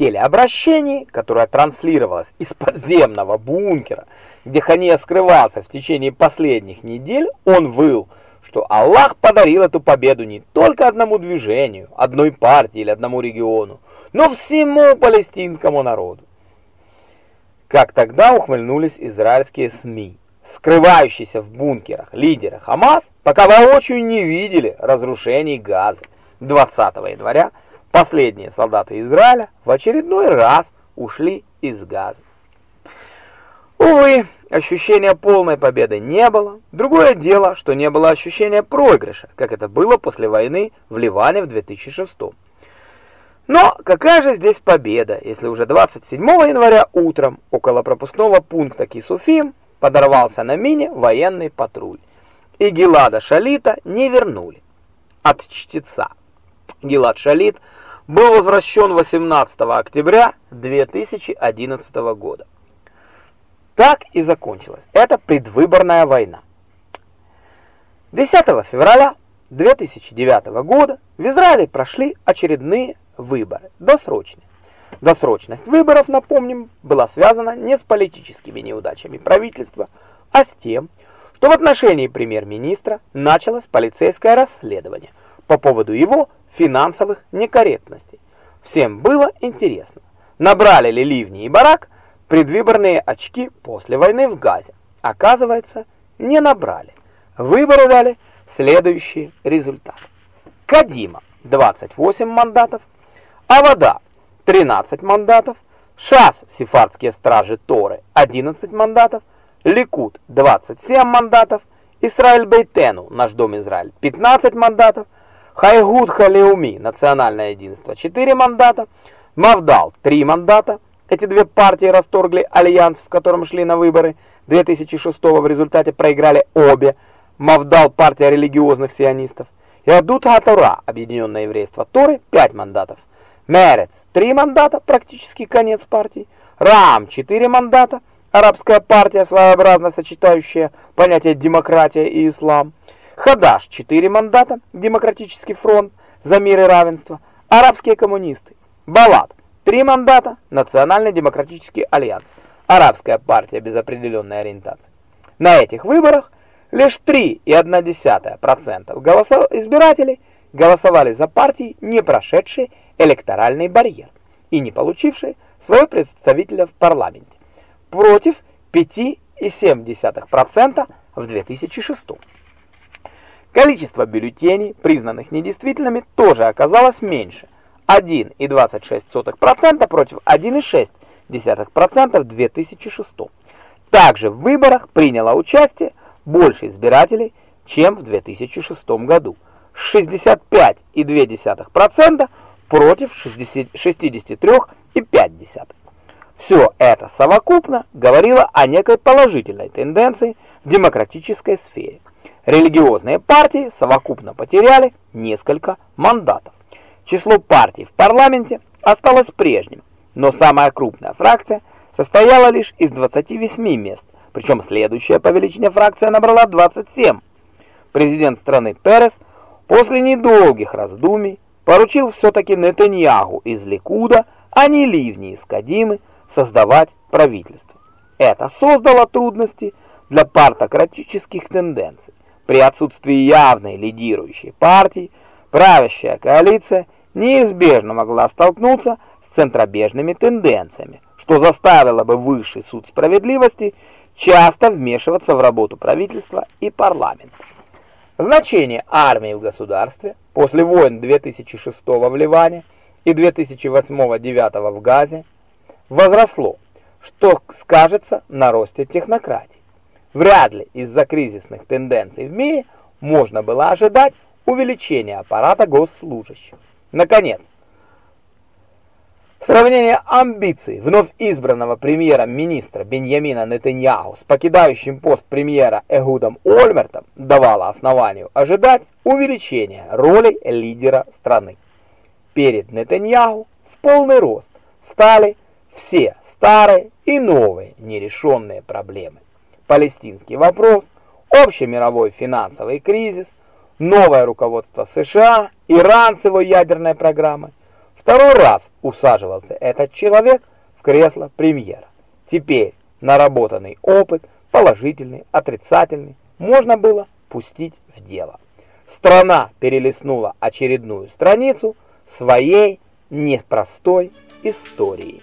телеобращении, которое транслировалось из подземного бункера, где Хания скрывался в течение последних недель, он выл, что Аллах подарил эту победу не только одному движению, одной партии или одному региону, но всему палестинскому народу. Как тогда ухмыльнулись израильские СМИ, скрывающиеся в бункерах лидеры Хамас, пока воочию не видели разрушений Газы. 20 января последние солдаты Израиля в очередной раз ушли из Газы. Увы, ощущения полной победы не было. Другое дело, что не было ощущения проигрыша, как это было после войны в Ливане в 2006 но какая же здесь победа, если уже 27 января утром около пропускного пункта Кисуфим подорвался на мине военный патруль, и Гилада Шалита не вернули от чтеца. Гилад Шалит был возвращен 18 октября 2011 года. Так и закончилась эта предвыборная война. 10 февраля 2009 года в Израиле прошли очередные выборы, досрочные. Досрочность выборов, напомним, была связана не с политическими неудачами правительства, а с тем, что в отношении премьер-министра началось полицейское расследование по поводу его финансовых некорректностей. Всем было интересно, набрали ли Ливни и Барак предвыборные очки после войны в Газе. Оказывается, не набрали. Выборы дали следующий результат. Кадима 28 мандатов, Авода 13 мандатов, ШАС сефардские стражи Торы 11 мандатов, Ликут 27 мандатов, Исраиль Бейтену, наш дом Израиль 15 мандатов, Хайгуд Халеуми, национальное единство 4 мандата, Мавдал 3 мандата. Эти две партии расторгли альянс, в котором шли на выборы 2006 в результате проиграли обе. Мавдал партия религиозных сионистов. И Адут Хатора, объединенное еврейство Торы 5 мандатов. Мерец – три мандата, практически конец партии. Рам – четыре мандата, арабская партия, своеобразно сочетающая понятия демократия и ислам. Хадаш – четыре мандата, демократический фронт за мир и равенство. Арабские коммунисты. Балат – три мандата, национальный демократический альянс. Арабская партия без определенной ориентации. На этих выборах лишь 3,1% голосов избирателей голосовали за партии, не прошедшие электоральный барьер и не получившие своего представителя в парламенте, против 5,7% в 2006. Количество бюллетеней, признанных недействительными, тоже оказалось меньше – 1,26% против 1,6% в 2006. Также в выборах приняло участие больше избирателей, чем в 2006 году – 65,2% против 63,5%. Все это совокупно говорило о некой положительной тенденции в демократической сфере. Религиозные партии совокупно потеряли несколько мандатов. Число партий в парламенте осталось прежним, но самая крупная фракция состояла лишь из 28 мест, причем следующая по величине фракция набрала 27. Президент страны Перес после недолгих раздумий поручил все-таки Нетаньягу из Ликуда, а не Ливни из Кадимы, создавать правительство. Это создало трудности для партократических тенденций. При отсутствии явной лидирующей партии, правящая коалиция неизбежно могла столкнуться с центробежными тенденциями, что заставило бы высший суд справедливости часто вмешиваться в работу правительства и парламента. Значение армии в государстве после войн 2006 в Ливане и 2008-2009 в Газе возросло, что скажется на росте технократии. Вряд ли из-за кризисных тенденций в мире можно было ожидать увеличения аппарата госслужащих. Наконец, Сравнение амбиций вновь избранного премьера-министра Беньямина Нетаньяху с покидающим пост премьера Эгудом Ольмертом давало основанию ожидать увеличения роли лидера страны. Перед Нетаньяху в полный рост встали все старые и новые нерешенные проблемы. Палестинский вопрос, общемировой финансовый кризис, новое руководство США, Иран с его ядерной программой, Второй раз усаживался этот человек в кресло премьера. Теперь наработанный опыт, положительный, отрицательный, можно было пустить в дело. Страна перелистнула очередную страницу своей непростой истории.